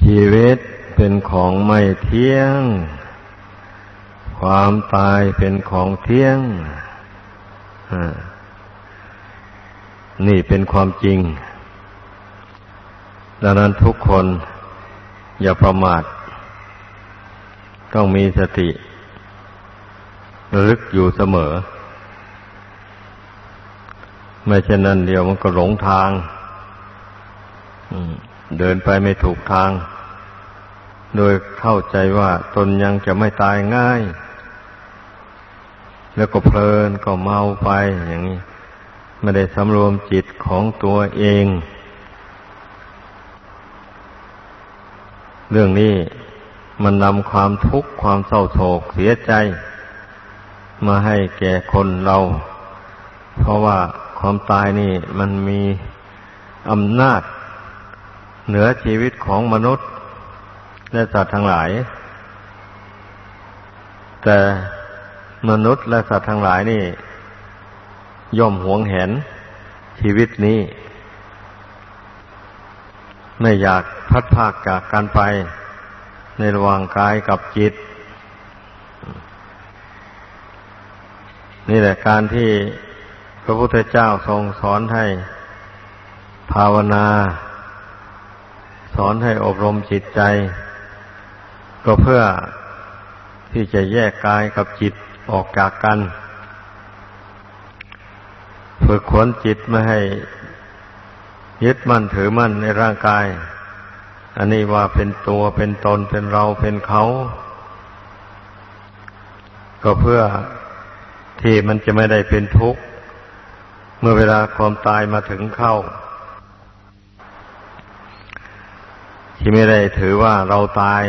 ชีวิตเป็นของไม่เที่ยง ความตายเป็นของเที่ยง นี่เป็นความจริง ดังนั้นทุกคนอย่าประมาท ต้องมีสติระลึกอยู่เสมอ ไม่เช่นนั้นเดียวมันก็หลงทาง เดินไปไม่ถูกทาง โดยเข้าใจว่าตนยังจะไม่ตายง่าย แล้วก็เพลินก็เมาไปอย่างนี้ไม่ได้สำรวมจิตของตัวเอง เรื่องนี้มันนำความทุกข์ความเศร้าโศกเสียใจ มาให้แก่คนเรา เพราะว่าความตายนี่มันมีอำนาจ เหนือชีวิตของมนุษย์ และสัตว์ทั้งหลาย แต่มนุษย์และสัตว์ทั้งหลายนี่ ย่อมหวงเห็นชีวิตนี้ ไม่อยากพัดพากจากกันไปในระหว่างกายกับจิต นี่แหละการที่พระพุทธเจ้าทรงสอนให้ภาวนา สอนให้อบรมจิตใจ ก็เพื่อที่จะแยกกายกับจิตออกจากกัน ฝึกขวนจิตไม่ให้ยึดมั่นถือมั่นในร่างกาย อันนี้ว่าเป็นตัวเป็นตนเป็นเราเป็นเขา ก็เพื่อที่มันจะไม่ได้เป็นทุกข์ เมื่อเวลาความตายมาถึงเข้า ที่ไม่ได้ถือว่าเราตาย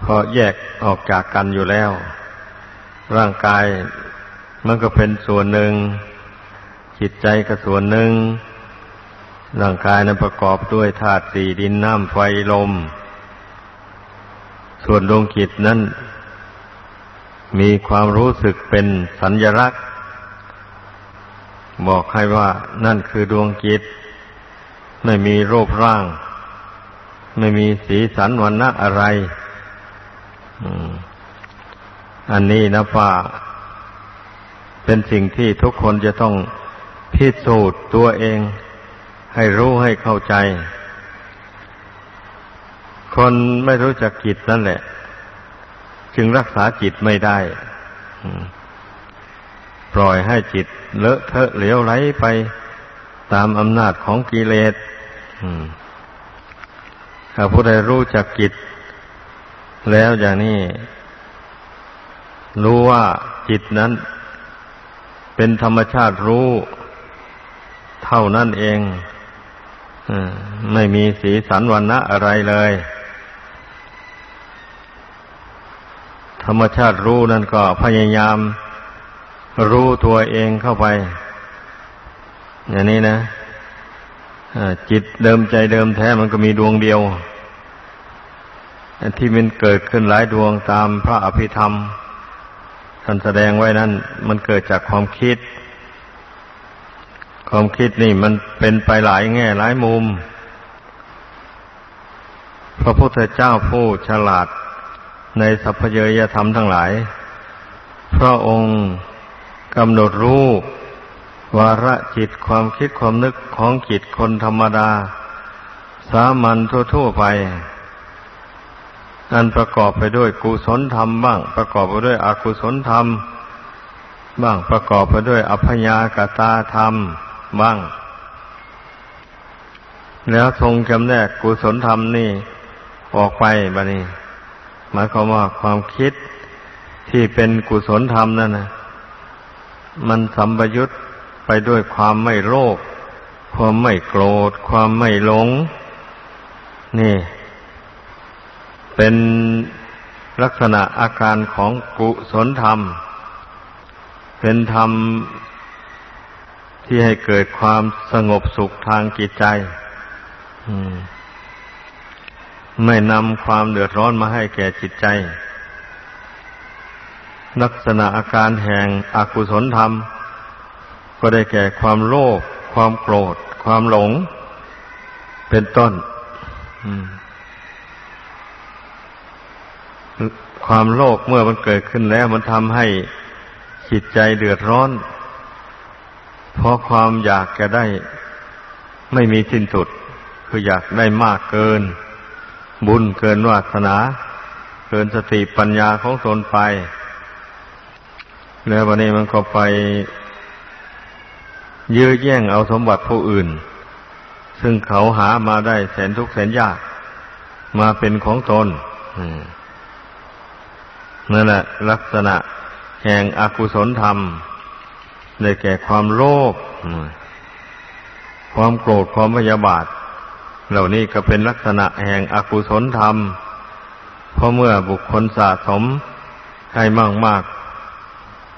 เพราะแยกออกจากกันอยู่แล้ว ร่างกายมันก็เป็นส่วนหนึ่ง จิตใจก็ส่วนหนึ่ง ร่างกายนั้นประกอบด้วยธาตุสี่ดินน้ำไฟลม ส่วนดวงจิตนั้นมีความรู้สึกเป็นสัญญลักษณ์ บอกให้ว่านั่นคือดวงจิต ไม่มีรูปร่าง ไม่มีสีสันวันนะอะไรอันนี้นะป่าเป็นสิ่งที่ทุกคนจะต้องพิสูจน์ตัวเอง ให้รู้ให้เข้าใจ คนไม่รู้จักจิตนั่นแหละ จึงรักษาจิตไม่ได้ปล่อยให้จิตเลอะเทอะเหลวไหลไปตามอำนาจของกิเลส ถ้าผู้ใดรู้จักจิตแล้วอย่างนี้ รู้ว่าจิตนั้น เป็นธรรมชาติรู้ เท่านั้นเองไม่มีสีสันวันนะอะไรเลย ธรรมชาติรู้นั่นก็พยายามรู้ตัวเองเข้าไป อย่างนี้นะ จิตเดิมใจเดิมแท้มันก็มีดวงเดียวที่มันเกิดขึ้นหลายดวงตามพระอภิธรรม ท่านแสดงไว้นั้น มันเกิดจากความคิด ความคิดนี่มันเป็นไปหลายแง่หลายมุม พระพุทธเจ้าผู้ฉลาดในสัพเพเยยธรรมทั้งหลาย พระองค์กำหนดรู้ วาระจิตความคิดความนึกของจิตคนธรรมดา สามัญทั่วๆไป อันประกอบไปด้วยกุศลธรรมบ้าง ประกอบไปด้วยอกุศลธรรม บ้างประกอบไปด้วยอัพยากตาธรรมบ้าง แล้วทรงจำแนกกุศลธรรมนี่ออกไปบะนี้ หมายความว่าความคิดที่เป็นกุศลธรรมนั่นนะมันสัมปยุต ไปด้วยความไม่โลภความไม่โกรธ ความไม่หลง นี่ เป็นลักษณะอาการของกุศลธรรม เป็นธรรมที่ให้เกิดความสงบสุขทางจิตใจไม่นำความเดือดร้อนมาให้แก่จิตใจ ลักษณะอาการแห่งอกุศลธรรม ก็ได้แก่ความโลภความโกรธ ความหลง เป็นต้นความโลภเมื่อมันเกิดขึ้นแล้ว มันทำให้จิตใจเดือดร้อน เพราะความอยากจะได้ไม่มีสิ้นสุด คืออยากได้มากเกิน บุญเกินวาสนา เกินสติปัญญาของตนไป แล้ววันนี้มันก็ไป ยื้อแย่งเอาสมบัติผู้อื่น ซึ่งเขาหามาได้แสนทุกแสนยาก มาเป็นของตนนั่นแหละลักษณะแห่งอกุศลธรรมได้แก่ความโลภความโกรธความพยาบาท เหล่านี้ก็เป็นลักษณะแห่งอกุศลธรรมเพราะเมื่อบุคคลสะสมให้มากมาก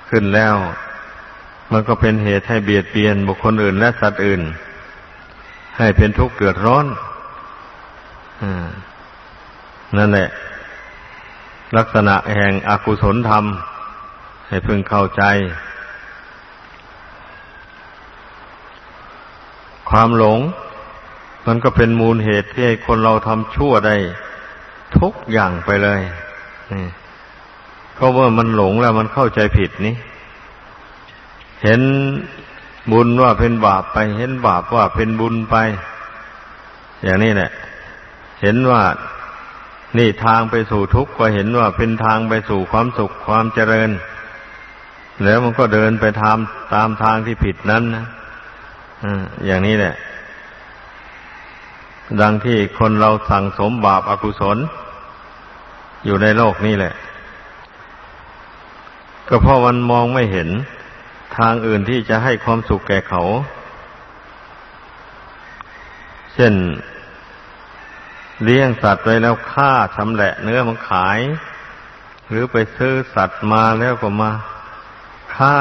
ขึ้นแล้ว มันก็เป็นเหตุให้เบียดเบียนบุคคลอื่น และสัตว์อื่น ให้เป็นทุกข์เกิดร้อนนั่นแหละ ลักษณะแห่งอกุศลธรรม ให้พึงเข้าใจ ความหลง มันก็เป็นมูลเหตุที่ให้คนเราทำชั่วได้ ทุกอย่างไปเลยเพราะว่ามันหลงแล้วมันเข้าใจผิดนี่ เห็นบุญว่าเป็นบาปไป เห็นบาปว่าเป็นบุญไป อย่างนี้แหละ เห็นว่านี่ทางไปสู่ทุกข์ก็เห็นว่าเป็นทางไปสู่ความสุขความเจริญ แล้วมันก็เดินไปทำตามทางที่ผิดนั้นนะอย่างนี้แหละ ดังที่คนเราสั่งสมบาปอากุศล อยู่ในโลกนี้แหละ ก็เพราะมันมองไม่เห็น ทางอื่นที่จะให้ความสุขแก่เขา เช่น เลี้ยงสัตว์ไว้แล้วฆ่าชำแหละเนื้อมันขาย หรือไปซื้อสัตว์มาแล้วก็มาฆ่า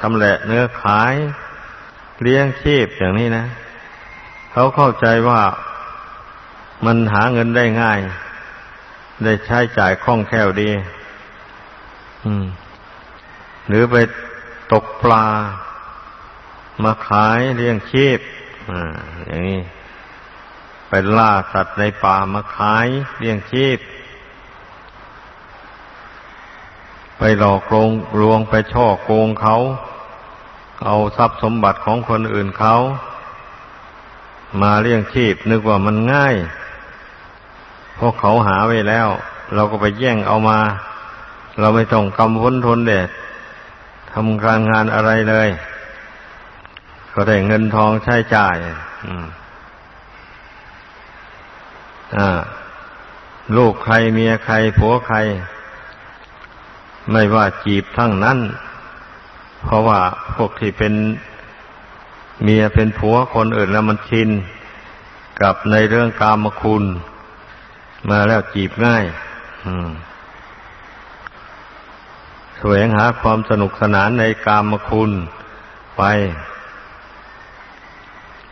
ชำแหละเนื้อขาย เลี้ยงชีพอย่างนี้นะ เขาเข้าใจว่ามันหาเงินได้ง่าย ได้ใช้จ่ายคล่องแคล่วดีหรือไป ตกปลา มาขายเลี้ยงชีพออย่างนี้ไปล่าสัตว์ในป่ามาขายเลี้ยงชีพ ไปหลอกลวงลวงไปช่อโกงเขา เอาทรัพย์สมบัติของคนอื่นเขา มาเลี้ยงชีพ นึกว่ามันง่ายเพราะเขาหาไว้แล้ว เราก็ไปแย่งเอามา เราไม่ต้องกำพ้นทนเด็ด ทำการงานอะไรเลย ก็ได้เงินทองใช้จ่ายอ่าลูกใครเมียใครผัวใคร ไม่ว่าจีบทั้งนั้น เพราะว่าพวกที่เป็นเมียเป็นผัวคนอื่นแล้วมันชินกับในเรื่องกามคุณ มาแล้วจีบง่าย แสวงหาความสนุกสนานในกามคุณไป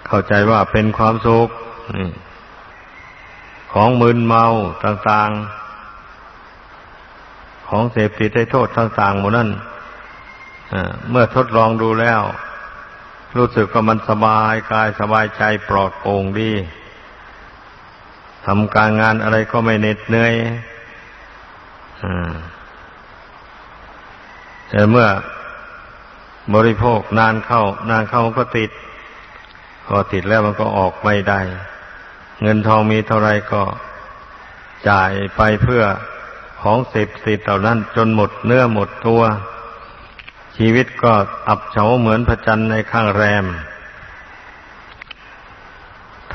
เข้าใจว่าเป็นความสุขของมึนเมาต่างๆ ของเสพติดให้โทษต่างๆหมดนั่นเมื่อทดลองดูแล้ว รู้สึกว่ามันสบายกายสบายใจปลอดโปร่งดีทำการงานอะไรก็ไม่เหน็ดเหนื่อย แต่เมื่อบริโภคนานเข้านานเข้าก็ติด พอติดแล้วมันก็ออกไม่ได้ เงินทองมีเท่าไรก็จ่ายไปเพื่อของเสพติดเหล่านั้น จนหมดเนื้อหมดตัว ชีวิตก็อับเฉาเหมือนพระจันทร์ในข้างแรม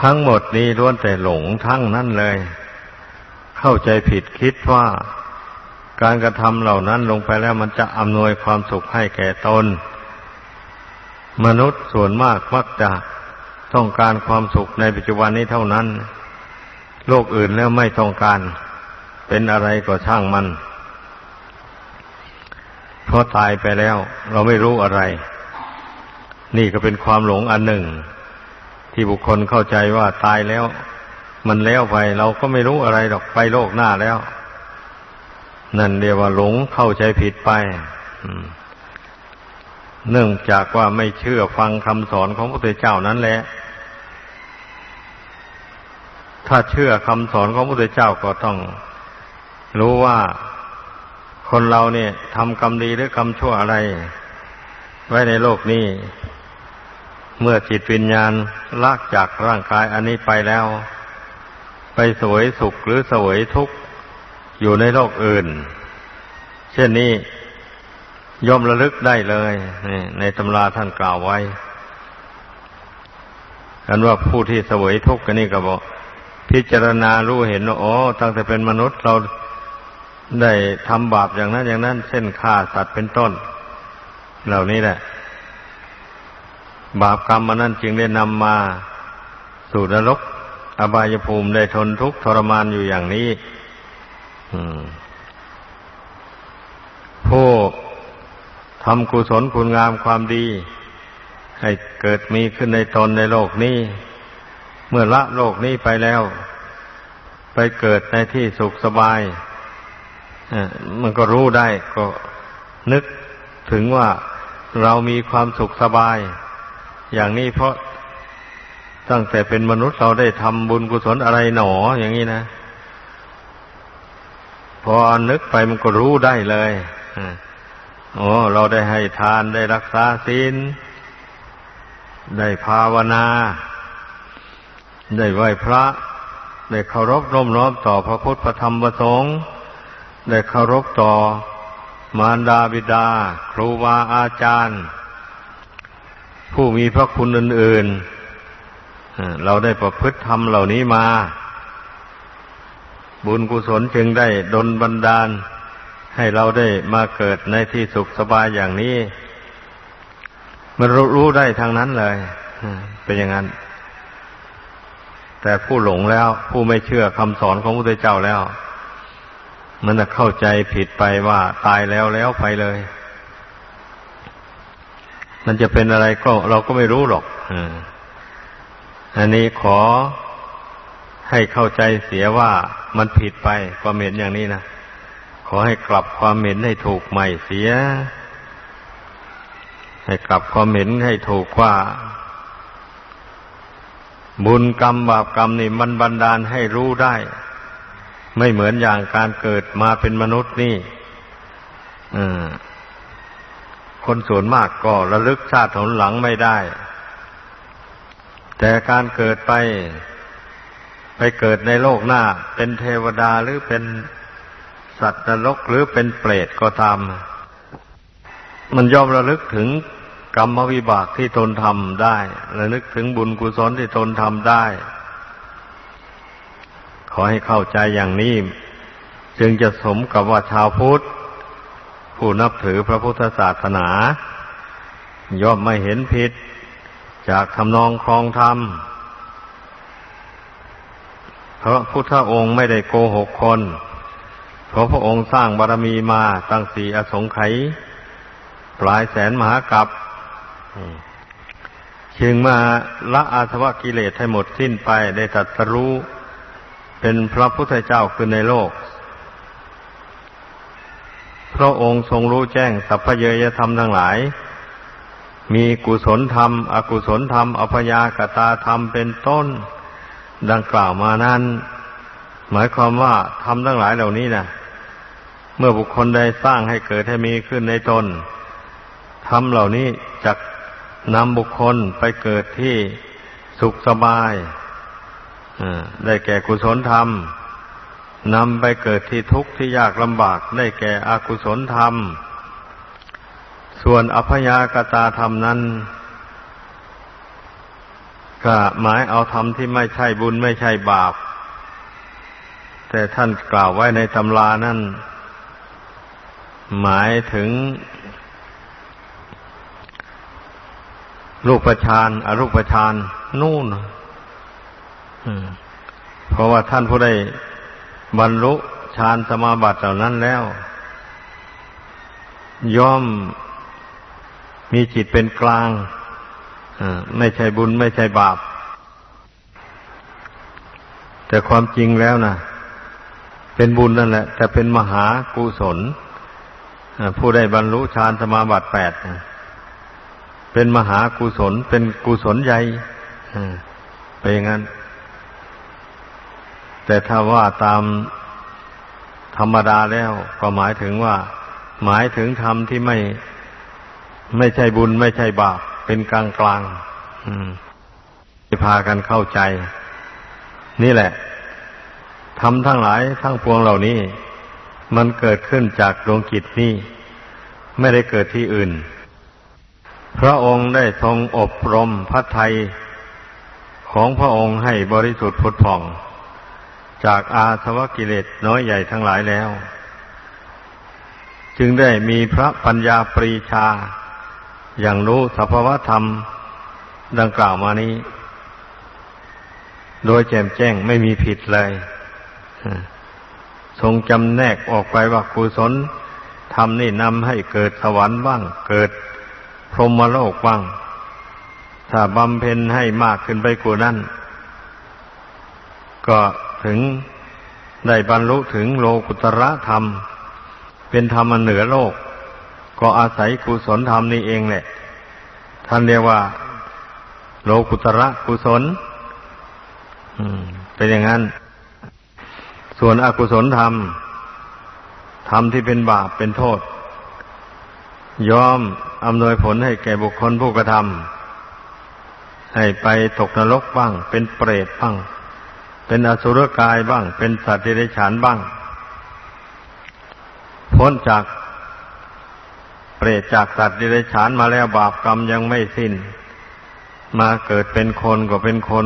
ทั้งหมดนี้ล้วนแต่หลงทั้งนั้นเลย เข้าใจผิดคิดว่า การกระทำเหล่านั้นลงไปแล้วมันจะอำนวยความสุขให้แก่ตน มนุษย์ส่วนมากมักจะต้องการความสุขในปัจจุบันนี้เท่านั้น โลกอื่นแล้วไม่ต้องการ เป็นอะไรก็ช่างมัน เพราะตายไปแล้วเราไม่รู้อะไร นี่ก็เป็นความหลงอันหนึ่ง ที่บุคคลเข้าใจว่าตายแล้ว มันแล้วไปเราก็ไม่รู้อะไรหรอกไปโลกหน้าแล้ว นั่นเรียกว่าหลงเข้าใจผิดไปเนื่องจากว่าไม่เชื่อฟังคำสอนของพระพุทธเจ้านั้นแหละ ถ้าเชื่อคำสอนของพระพุทธเจ้าก็ต้อง รู้ว่าคนเราเนี่ยทำกรรมดีหรือกรรมชั่วอะไร ไว้ในโลกนี้ เมื่อจิตวิญญาณลากจากร่างกายอันนี้ไปแล้ว ไปสวยสุขหรือสวยทุกข์ อยู่ในโลกอื่น เช่นนี้ย่อมระลึกได้เลยในตำราท่านกล่าวไว้กันว่าผู้ที่สวยทุกข์กันนี่ก็บอก พิจารณารู้เห็นว่าอ๋อตั้งแต่เป็นมนุษย์เราได้ทำบาปอย่างนั้น อย่างนั้นเช่นฆ่าสัตว์เป็นต้น เหล่านี้แหละ บาปกรรมมันนั้นจึงได้นำมาสู่นรก อบายภูมิได้ทนทุกข์ทรมานอยู่อย่างนี้ ผู้ทำกุศลคุณงามความดี ให้เกิดมีขึ้นในตนในโลกนี้ เมื่อละโลกนี้ไปแล้ว ไปเกิดในที่สุขสบายมันก็รู้ได้ก็นึกถึงว่าเรามีความสุขสบาย อย่างนี้เพราะตั้งแต่เป็นมนุษย์เราได้ทำบุญกุศลอะไรหนออย่างนี้นะ พอนึกไปมันก็รู้ได้เลยโอ้เราได้ให้ทานได้รักษาศีลได้ภาวนา ได้ไหว้พระ ได้เคารพร่มน้อมต่อพระพุทธพระธรรมพระสงฆ์ได้เคารพต่อมารดาบิดา ครูบาอาจารย์ ผู้มีพระคุณอื่นๆเราได้ประพฤติธรรมเหล่านี้มา บุญกุศลจึงได้ดลบันดาล ให้เราได้มาเกิดในที่สุขสบายอย่างนี้ มันรู้ได้ทางนั้นเลยเป็นอย่างนั้น แต่ผู้หลงแล้ว ผู้ไม่เชื่อคำสอนของพระพุทธเจ้าแล้ว มันจะเข้าใจผิดไปว่าตายแล้วแล้วไปเลย มันจะเป็นอะไรก็เราก็ไม่รู้หรอกอันนี้ขอ ให้เข้าใจเสียว่ามันผิดไปความเห็นอย่างนี้นะขอให้กลับความเห็นให้ถูกใหม่เสีย ให้กลับความเห็นให้ถูกว่า บุญกรรมบาปกรรมนี่มันบันดาลให้รู้ได้ ไม่เหมือนอย่างการเกิดมาเป็นมนุษย์นี่คนส่วนมากก็ระลึกชาติหนหลังไม่ได้ แต่การเกิดไป ไปเกิดในโลกหน้า เป็นเทวดาหรือเป็นสัตว์นรกหรือเป็นเปรตก็ตาม มันยอมระลึกถึงกรรมวิบากที่ตนทำได้ ระลึกถึงบุญกุศลที่ตนทำได้ ขอให้เข้าใจอย่างนี้ จึงจะสมกับว่าชาวพุทธ ผู้นับถือพระพุทธศาสนา ย่อมไม่เห็นผิด จากทำนองครองธรรม พราะพุทธองค์ไม่ได้โกหกคน เพราะพระองค์สร้างบารมีมาตั้งสี่อสงไขยปลายแสนมหากัปจึงมาละอาสวะกิเลสให้หมดสิ้นไปได้ตัดสรู้เป็นพระพุทธเจ้าคือในโลก พระองค์ทรงรู้แจ้งสัพพเยยธรรมทั้งหลาย มีกุศลธรรม อกุศลธรรม อภยากตาธรรมเป็นต้น ดังกล่าวมานั้น หมายความว่าธรรมทั้งหลายเหล่านี้นะเมื่อบุคคลใดสร้างให้เกิดให้มีขึ้นในตนธรรมเหล่านี้จะนำบุคคลไปเกิดที่สุขสบายได้แก่กุศลธรรมนำไปเกิดที่ทุกข์ที่ยากลำบาก ได้แก่อกุศลธรรม ส่วนอภยากตาธรรมนั้น ก็หมายเอาธรรมที่ไม่ใช่บุญไม่ใช่บาป แต่ท่านกล่าวไว้ในตำรานั้นหมายถึง รูปฌานอรูปฌานนู่นเพราะว่าท่านผู้ได้บรรลุฌานสมาบัติเหล่านั้นแล้ว ย่อมมีจิตเป็นกลาง ไม่ใช่บุญไม่ใช่บาป แต่ความจริงแล้วนะเป็นบุญนั่นแหละ แต่เป็นมหากุศลผู้ได้บรรลุฌานสมาบัติแปดเป็นมหากุศล เป็นกุศลใหญ่ไปอย่างนั้น แต่ถ้าว่าตามธรรมดาแล้วก็หมายถึงว่า หมายถึงธรรมที่ไม่ไม่ใช่บุญไม่ใช่บาป เป็นกลางกลางพากันเข้าใจ นี่แหละทำทั้งหลายทั้งปวงเหล่านี้ มันเกิดขึ้นจากดวงจิตนี้ ไม่ได้เกิดที่อื่น พระองค์ได้ทรงอบรมพระไทยของพระองค์ให้บริสุทธิ์พุทธผ่อง จากอาสวะกิเลสน้อยใหญ่ทั้งหลายแล้ว จึงได้มีพระปัญญาปรีชา อย่างรู้สภาวธรรมดังกล่าวมานี้ โดยแจ่มแจ้งไม่มีผิดเลยทรงจำแนกออกไปว่ากุศลธรรมนี่นำให้เกิดสวรรค์บ้าง เกิดพรหมโลกบ้าง ถ้าบำเพ็ญให้มากขึ้นไปกว่านั้น ก็ถึงได้บรรลุถึงโลกุตระธรรม เป็นธรรมเหนือโลก ก็อาศัยกุศลธรรมนี่เองแหละ ท่านเรียกว่า โลกุตระกุศลเป็นอย่างนั้น ส่วนอกุศลธรรมธรรมที่เป็นบาปเป็นโทษ ยอมอำนวยผลให้แก่บุคคลผู้กระทำให้ไปตกนรกบ้าง เป็นเปรตบ้าง เป็นอสุรกายบ้าง เป็นสัตว์เดรัจฉานบ้าง พ้นจาก เปรตจากสัตว์เรัจฉานมาแล้วบาปกรรมยังไม่สิ้น มาเกิดเป็นคนก็เป็นคน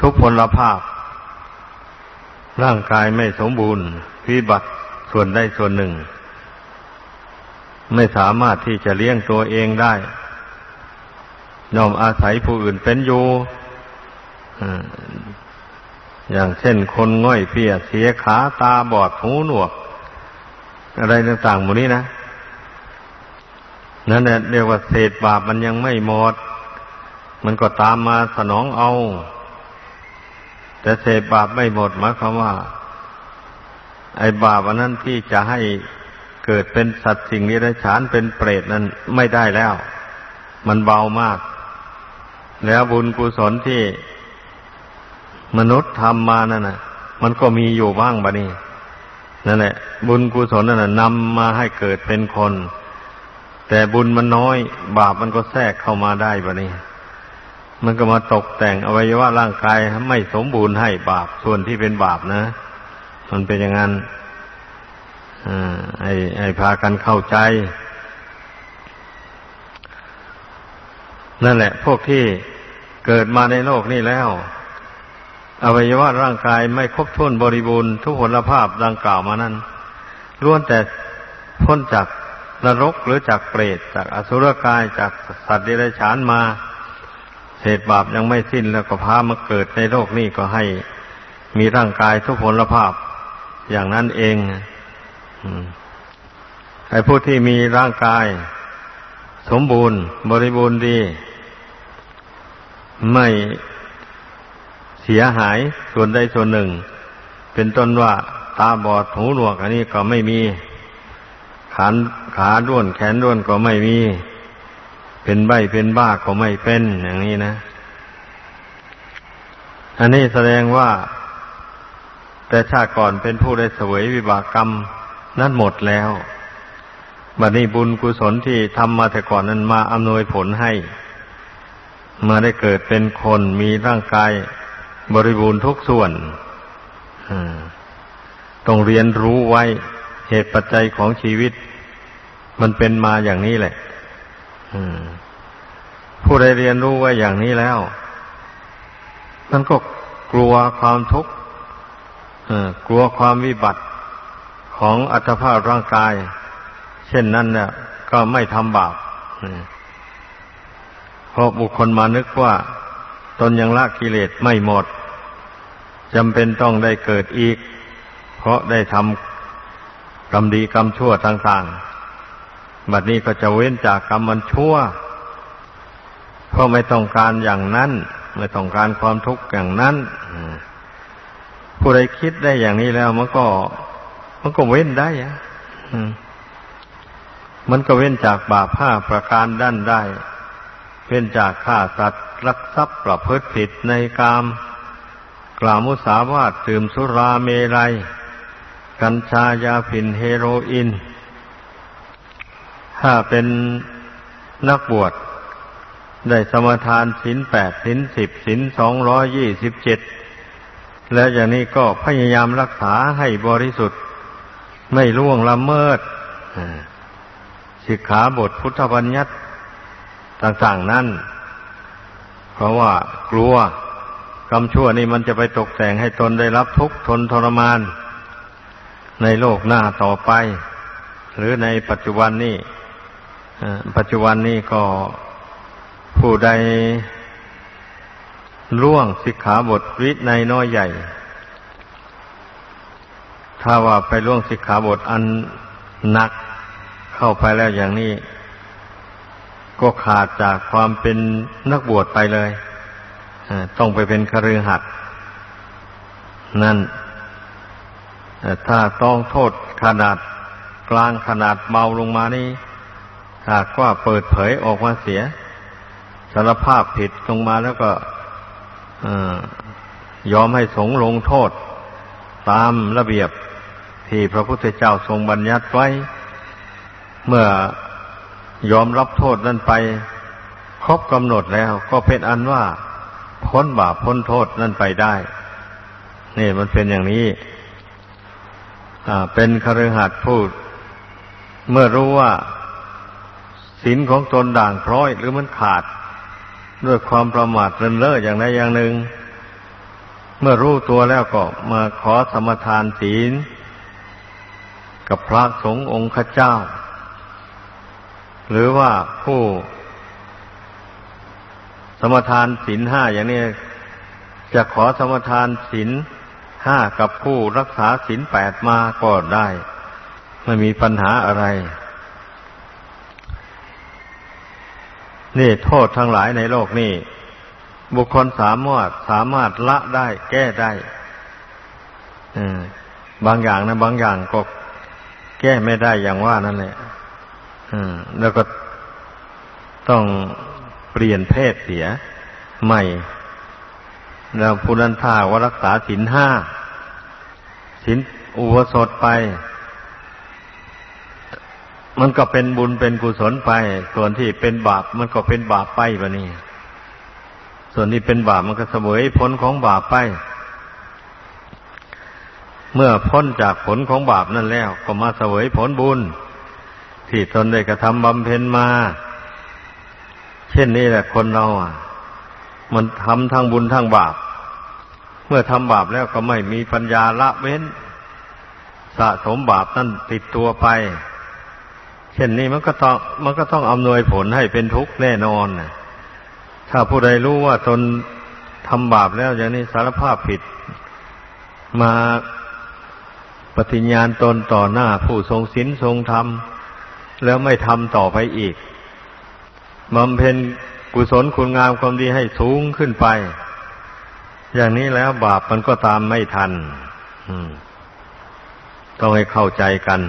ทุกพลภาพ ร่างกายไม่สมบูรณ์วิบัติส่วนใดส่วนหนึ่ง ไม่สามารถที่จะเลี้ยงตัวเองได้ยอมอาศัยผู้อื่นเป็นอยู่อย่างเช่นคนง่อยเพียเสียขาตาบอดหูหนวก อะไรต่างๆหมดนี้นะ นั่นแหละเรียกว่าเศษบาปมันยังไม่หมด มันก็ตามมาสนองเอา แต่เสพบาปไม่หมดหมายความว่า ไอ้บาปอันนั้นที่จะให้เกิดเป็นสัตว์สิ่งนิรัฉานเป็นเปรตนั้นไม่ได้แล้ว มันเบามาก แล้วบุญกุศลที่มนุษย์ทำมานั่นน่ะ มันก็มีอยู่บ้างบะนี่นั่นแหละบุญกุศลนั่นน่ะนำมาให้เกิดเป็นคน แต่บุญมันน้อย บาปมันก็แทรกเข้ามาได้บะนี่มันก็มาตกแต่งอวัยวะร่างกายไม่สมบูรณ์ให้บาปส่วนที่เป็นบาปนะ มันเป็นอย่างนั้นให้ให้พากันเข้าใจ นั่นแหละ พวกที่เกิดมาในโลกนี้แล้ว อวัยวะร่างกายไม่ครบถ้วนบริบูรณ์ทุกผลภาพดังกล่าวมานั้นล้วนแต่พ้นจาก นรกหรือจากเปรตจากอสุรกายจากสัตว์เดรัจฉานมาเศษบาปยังไม่สิ้นแล้วก็พามาเกิดในโลกนี้ก็ให้มีร่างกายทุกพลภาพ อย่างนั้นเองไอ้ผู้ที่มีร่างกาย สมบูรณ์ บริบูรณ์ดี ไม่เสียหายส่วนใดส่วนหนึ่ง เป็นต้นว่าตาบอดหูหนวก อันนี้ก็ไม่มีขา ขาด้วนแขนด้วนก็ไม่มี เป็นใบเป็นบ้าก็ไม่เป็นอย่างนี้นะ อันนี้แสดงว่า แต่ชาติก่อนเป็นผู้ได้เสวยวิบากกรรมนั้นหมดแล้วบัดนี้บุญกุศลที่ทำมาแต่ก่อนนั้นมาอำนวยผลให้ มาได้เกิดเป็นคนมีร่างกายบริบูรณ์ทุกส่วนต้องเรียนรู้ไว้เหตุปัจจัยของชีวิต มันเป็นมาอย่างนี้แหละผู้ใดเรียนรู้ว่าอย่างนี้แล้ว มันก็กลัวความทุกข์กลัวความวิบัติของอัตภาพร่างกาย เช่นนั้นเนี่ยก็ไม่ทำบาปเพราะบุคคลมานึกว่า ตนยังละกิเลสไม่หมดจำเป็นต้องได้เกิดอีก เพราะได้ทำกรรมดีกรรมชั่วต่างๆ บัดนี้ก็จะเว้นจากกรรมมันชั่ว เพราะไม่ต้องการอย่างนั้น ไม่ต้องการความทุกข์อย่างนั้นผู้ใดคิดได้อย่างนี้แล้วมันก็ มันก็เว้นได้อะมันก็เว้นจากบาปผ้าประการด้านได้ เว้นจากฆ่าสัตว์รักทรัพย์ประพฤติผิดในกาม กล่าวมุสาวาทดื่มสุราเมรัย กัญชายาผินเฮโรอีน ถ้าเป็นนักบวชได้สมทานสินแปดสินสิบสินสองร้อยยี่สิบเจ็ดแล้วอย่างนี้ก็พยายามรักษาให้บริสุทธิ์ ไม่ล่วงละเมิดสิกขาบทพุทธบัญญัติต่างๆนั่น เพราะว่ากลัวกรรมชั่วนี่มันจะไปตกแต่งให้ตนได้รับทุกข์ทนทรมาน ในโลกหน้าต่อไป หรือในปัจจุบันนี้ ปัจจุบันนี้ก็ผู้ใดล่วงสิกขาบทวิในน้อยใหญ่ ถ้าว่าไปล่วงสิกขาบทอันหนักเข้าไปแล้วอย่างนี้ ก็ขาดจากความเป็นนักบวชไปเลยต้องไปเป็นคฤหัสถ์นั่นถ้าต้องโทษขนาดกลางขนาดเบาลงมานี่ หากว่าเปิดเผยออกมาเสีย สารภาพผิดลงมาแล้วก็ยอมให้สงลงโทษ ตามระเบียบที่พระพุทธเจ้าทรงบัญญัติไว้ เมื่อยอมรับโทษนั้นไป ครบกำหนดแล้วก็เป็นอันว่าพ้นบาปพ้นโทษนั่นไปได้ นี่มันเป็นอย่างนี้เป็นคฤหัสถ์พูด เมื่อรู้ว่า ศีลของตนด่างพร้อย หรือมันขาด ด้วยความประมาทเลินเล่ออย่างใดอย่างหนึ่ง เมื่อรู้ตัวแล้วก็มาขอสมทานศีล กับพระสงฆ์องค์ข้าเจ้า หรือว่าผู้สมทานศีลห้าอย่างนี้จะขอสมทานศีลห้ากับผู้รักษาศีลแปดมาก็ได้ ไม่มีปัญหาอะไร นี่โทษทั้งหลายในโลกนี่บุคคลสามารถสามารถละได้แก้ได้บางอย่างนะ บางอย่างก็แก้ไม่ได้อย่างว่านั่นแหละแล้วก็ต้องเปลี่ยนเพศเสียใหม่ แล้วผู้นั้นถ้าว่ารักษาศีลห้าศีลอุโบสถไป มันก็เป็นบุญเป็นกุศลไป ส่วนที่เป็นบาปมันก็เป็นบาปไปบะนี่ส่วนที่เป็นบาปมันก็เสวยผลของบาปไป เมื่อพ้นจากผลของบาปนั่นแล้ว ก็มาเสวยผลบุญ ที่ตนได้กระทำบำเพ็ญมา เช่นนี้แหละคนเราอะ มันทำทั้งบุญทั้งบาป เมื่อทำบาปแล้วก็ไม่มีปัญญาละเว้น สะสมบาปนั่นติดตัวไป เช่นนี้มันก็ต้องมันก็ต้องอำนวยผลให้เป็นทุกข์แน่นอนถ้าผู้ใดรู้ว่าตนทำบาปแล้วอย่างนี้สารภาพผิด มาปฏิญญาณตนต่อหน้าผู้ทรงศีลทรงธรรม แล้วไม่ทำต่อไปอีกบำเพ็ญกุศลคุณงามความดีให้สูงขึ้นไป อย่างนี้แล้วบาปมันก็ตามไม่ทัน ต้องให้เข้าใจกัน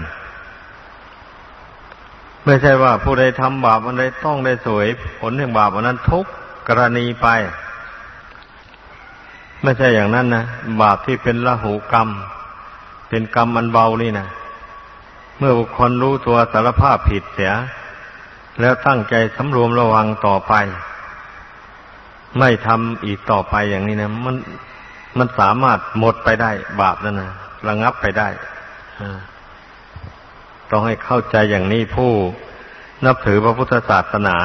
ไม่ใช่ว่าผู้ใดทำบาปอันใดต้องได้สวยผลแห่งบาปอันนั้นทุกกรณีไป ไม่ใช่อย่างนั้นนะบาปที่เป็นละหูกรรม เป็นกรรมมันเบานี่นะเมื่อบุคคลรู้ตัวสารภาพผิดเสีย แล้วตั้งใจสำรวมระวังต่อไป ไม่ทำอีกต่อไปอย่างนี้นะมันมันสามารถหมดไปได้ บาปนั่นนะระงับไปได้ ต้องให้เข้าใจอย่างนี้ผู้นับถือพระพุทธศาสนา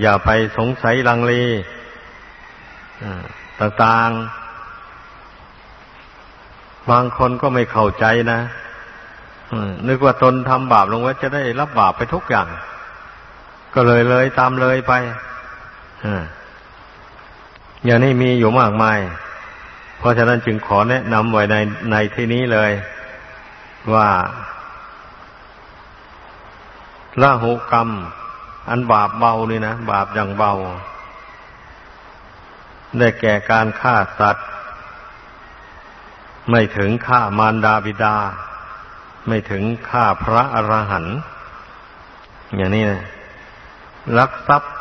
อย่าไปสงสัยลังเลต่างๆ บางคนก็ไม่เข้าใจนะนึกว่าตนทำบาปลงไว้จะได้รับบาปไปทุกอย่าง ก็เลยเลยตามเลยไปอย่างนี้มีอยู่มากมาย เพราะฉะนั้นจึงขอแนะนำไว้ในในที่นี้เลย ว่า ละหุกรรม อันบาปเบานี่นะบาปอย่างเบา ได้แก่การฆ่าสัตว์ ไม่ถึงฆ่ามารดาบิดา ไม่ถึงฆ่าพระอรหันต์อย่างนี้นะลักทรัพย์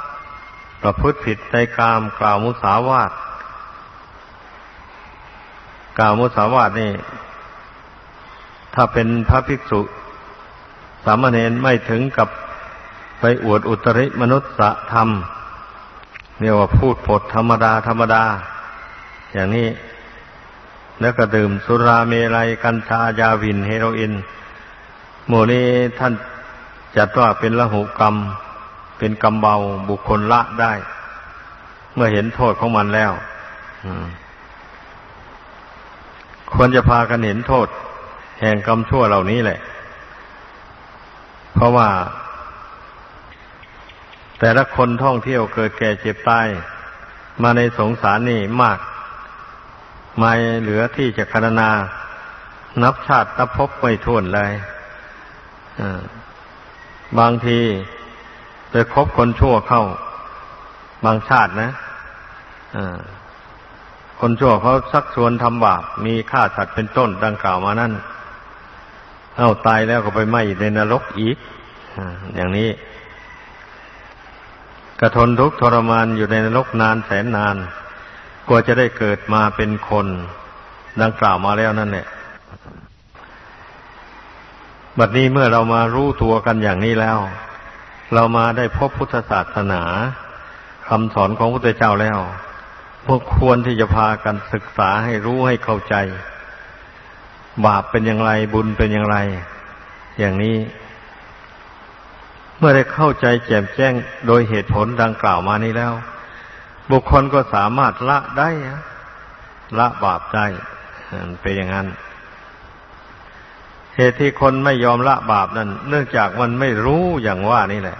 ประพฤติผิดในกามกล่าวมุสาวาทกล่าวมุสาวาทนี่ ถ้าเป็นพระภิกษุ สามเณรไม่ถึงกับไปอวดอุตริมนุษยธรรมเรียกว่าพูดปดธรรมดาธรรมดา อย่างนี้ แล้วก็ดื่มสุราเมลัยกัญชายาวินเฮโรอีนหมู่นี้ท่านจัดว่าเป็นละหุกรรม เป็นกรรมเบาบุคคลละได้ เมื่อเห็นโทษของมันแล้วควรจะพากันเห็นโทษ แห่งกรรมชั่วเหล่านี้แหละ เพราะว่า แต่ละคนท่องเที่ยวเกิดแก่เจ็บตายมาในสงสารนี่มาก ไม่เหลือที่จะคารนา นับชาตินับพบไม่ท้วนเลยบางทีไปคบคนชั่วเข้า บางชาตินะคนชั่วเขาซักชวนทำบาปมีฆ่าสัตว์เป็นต้นดังกล่าวมานั่น เอาตายแล้วก็ไปไหมในนรกอีกอย่างนี้ กระทนทุกข์ทรมานอยู่ในนรกนานแสนนานกว่าจะได้เกิดมาเป็นคน ดังกล่าวมาแล้วนั่นแหละบัดนี้เมื่อเรามารู้ตัวกันอย่างนี้แล้ว เรามาได้พบพุทธศาสนาคำสอนของพระพุทธเจ้าแล้ว พวกควรที่จะพากันศึกษาให้รู้ให้เข้าใจ บาปเป็นอย่างไรบุญเป็นอย่างไร อย่างนี้ เมื่อได้เข้าใจแจ่มแจ้งโดยเหตุผลดังกล่าวมานี้แล้ว บุคคลก็สามารถละได้ละบาปได้เป็นอย่างนั้น เหตุที่คนไม่ยอมละบาปนั้น เนื่องจากมันไม่รู้อย่างว่านี่แหละ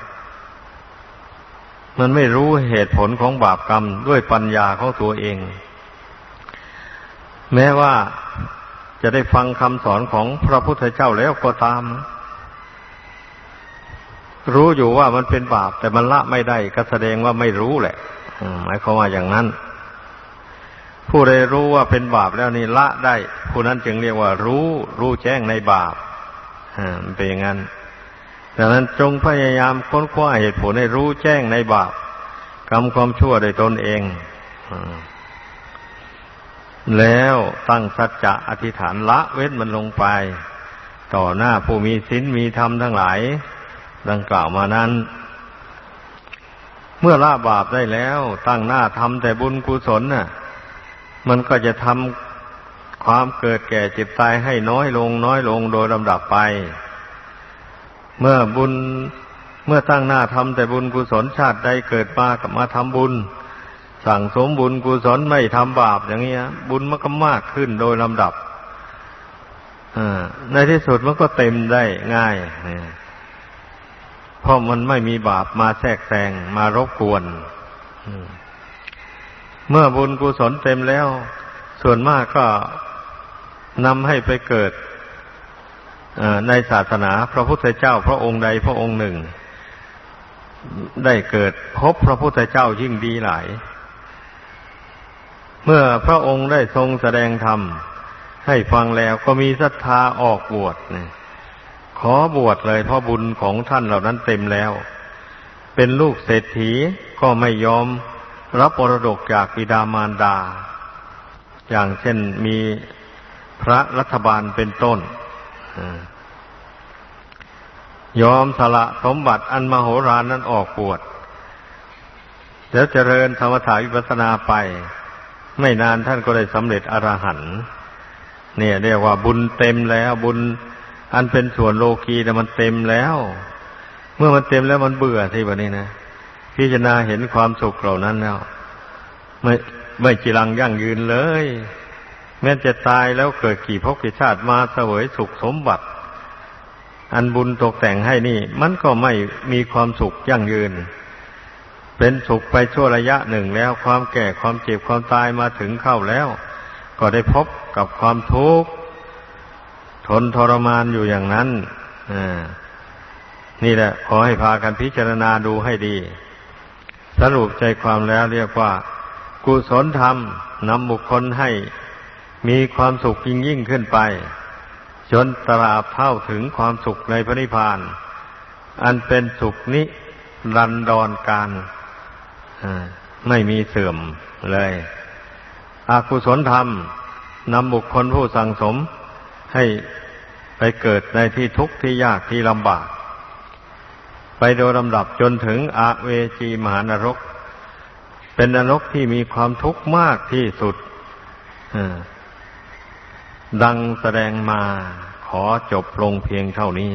มันไม่รู้เหตุผลของบาปกรรมด้วยปัญญาของตัวเอง แม้ว่า จะได้ฟังคำสอนของพระพุทธเจ้าแล้วก็ตาม รู้อยู่ว่ามันเป็นบาป แต่มันละไม่ได้ก็แสดงว่าไม่รู้แหละหมายความว่าอย่างนั้น ผู้ใดรู้ว่าเป็นบาปแล้วนี่ละได้ ผู้นั้นจึงเรียกว่ารู้ รู้แจ้งในบาปมันเป็นอย่างนั้นดังนั้นจงพยายามค้นคว้าเหตุผลให้รู้แจ้งในบาปกรรมความชั่วโดยตนเอง แล้วตั้งสัจจะอธิษฐานละเว้นมันลงไป ต่อหน้าผู้มีศีลมีธรรมทั้งหลาย ดังกล่าวมานั้น เมื่อละบาปได้แล้ว ตั้งหน้าทำแต่บุญกุศลน่ะ มันก็จะทำความเกิดแก่เจ็บตายให้น้อยลง น้อยลงโดยลำดับไป เมื่อบุญเมื่อตั้งหน้าทำแต่บุญกุศลชาติใดเกิดมากับมาทำบุญ สั่งสมบุญกุศลไม่ทำบาปอย่างนี้บุญมันก็มากขึ้นโดยลำดับในที่สุดมันก็เต็มได้ง่ายเพราะมันไม่มีบาปมาแทรกแซงมารบกวนเมื่อบุญกุศลเต็มแล้ว ส่วนมากก็นำให้ไปเกิดในศาสนาพระพุทธเจ้าพระองค์ใดพระองค์หนึ่ง ได้เกิดพบพระพุทธเจ้ายิ่งดีหลาย เมื่อพระองค์ได้ทรงแสดงธรรม ให้ฟังแล้วก็มีศรัทธาออกบวชขอบวชเลยเพราะบุญของท่านเหล่านั้นเต็มแล้ว เป็นลูกเศรษฐีก็ไม่ยอมรับปรดกจากบิดามารดา อย่างเช่นมีพระรัฐบาลเป็นต้นยอมสละสมบัติอันมโหฬารนั้นออกปวดแล้วเจริญธรรมถาวิปัสนาไป ไม่นานท่านก็ได้สำเร็จอรหันต์เนี่ย เรียกว่าบุญเต็มแล้วบุญอันเป็นส่วนโลกีแต่มันเต็มแล้ว เมื่อมันเต็มแล้วมันเบื่อที่แบบนี้นะพิจารณาเห็นความสุขเหล่านั้นแล้ว ไม่ไม่จีรังยั่งยืนเลย แม้จะตายแล้วเกิดกี่ภพกี่ชาติมาเสวยสุขสมบัติ อันบุญตกแต่งให้นี่ มันก็ไม่มีความสุขยั่งยืน เป็นสุขไปชั่วระยะหนึ่งแล้วความแก่ความเจ็บความตายมาถึงเข้าแล้ว ก็ได้พบกับความทุกข์ทนทรมานอยู่อย่างนั้นนี่แหละ ขอให้พากันพิจารณาดูให้ดี สรุปใจความแล้วเรียกว่า กุศลธรรมนำบุคคลให้มีความสุขยิ่งยิ่งขึ้นไป จนตราบเท่าถึงความสุขในพระนิพพาน อันเป็นสุขนิรันดรการ ไม่มีเสื่อมเลยอกุศลธรรมนำบุคคลผู้สั่งสมให้ไปเกิดในที่ทุกข์ที่ยากที่ลำบาก ไปโดยลำดับจนถึงอาเวจีมหานรก เป็นนรกที่มีความทุกข์มากที่สุดดังแสดงมาขอจบลงเพียงเท่านี้